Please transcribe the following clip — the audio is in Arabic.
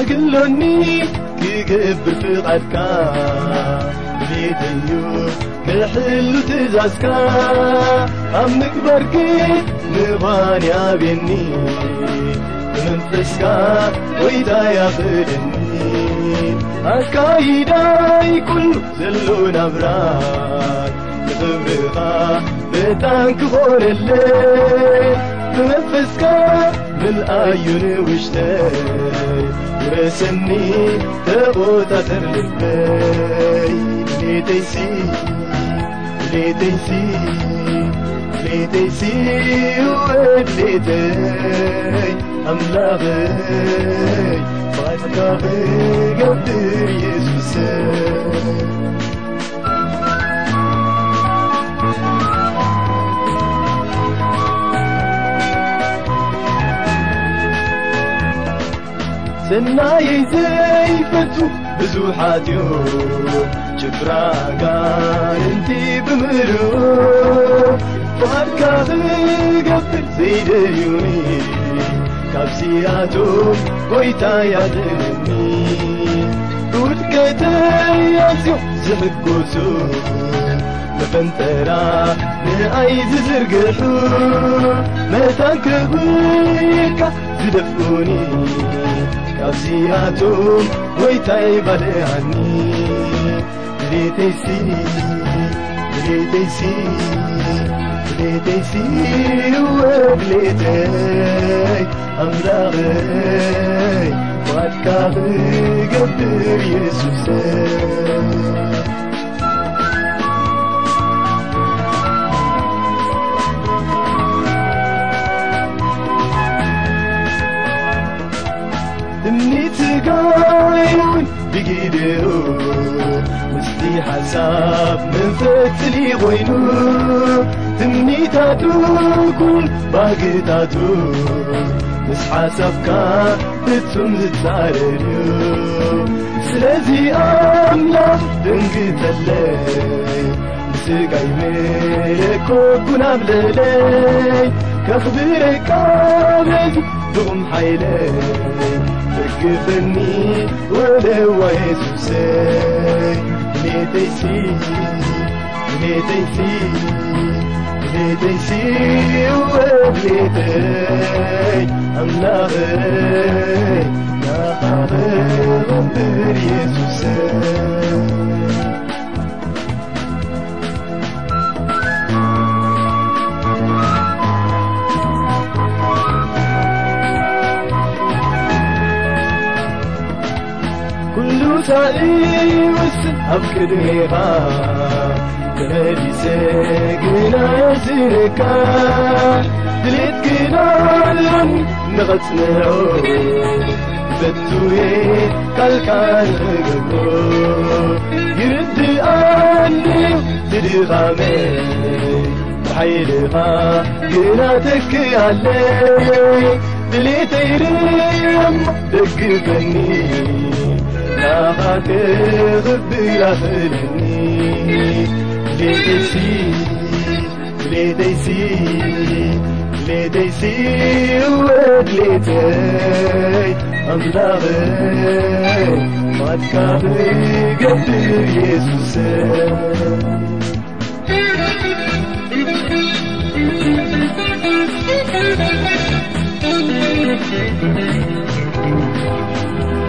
ኣግሎኒ ክገብር ፍቓድካ ቤተዩ ክሕሉ ትእዛዝካ ኣብ ምግባርክ ምዃን ያቤኒ ብመንፈስካ ወይታ ያኽእለኒ ኣካይዳይ ኩሉ ዘሎ ናብራይ ንኽብርኻ በጣን ክኾነለይ ብመንፈስካ بالعيون وشتاي ورسمني تبوت أثر للباي ليتيسي ليتيسي ليتيسي وليتي أملاغي فاتقاغي قدر يسوسي. ሰናይ ዘይፈቱ ብዙሓት እዩ ጭፍራ ጋይንቲ ብምሉ ፋድካ ክገብር ዘይደልዩኒ ካብዚኣቶ ጐይታ ያድኒ ውድቀተይ ኣዝዮም ዝሕጐሱ መፈንጠራ ንኣይ ዝዝርግሑ መታን ዝደፍኡኒ ካብዚኣቶም ጐይታይ ባልዓኒ ድሌተይሲ ድሌተይሲ ድሌተይሲ ወድሌተይ ኣምላኸይ ባድካ ክገብር ኢየሱሰይ ትምኒትጋይውን ብጊድኡ ምስቲ ሓሳብ መንፈትሊ ኾይኑ ትምኒታቱ ኩል ባግታቱ ምስ ሓሳብካ ፍጹም ዝጻረርዩ ስለዚ ኣምላኽ ድንግተለይ ንስጋይ መለኮ ኩናብለለይ ከኽብረካ በዚ ብቑም ሓይለይ given me what a way to say. May they see, may they see, may they see what they think. I'm not a, not a, but. وتعي وسن أفكد هيبا تهدي سيقنا زركا دليت قنا لن نغت نعو بتوي إيه قلقا نقبو يرد أني تدي غامي حيلها قنا تكي علي. دليت يريم دقبني معاك غبي لهلني ليه يسير ليه يسير ليه يسير وليتي أملاغي ما تكابي قبل يسوسي Thank you.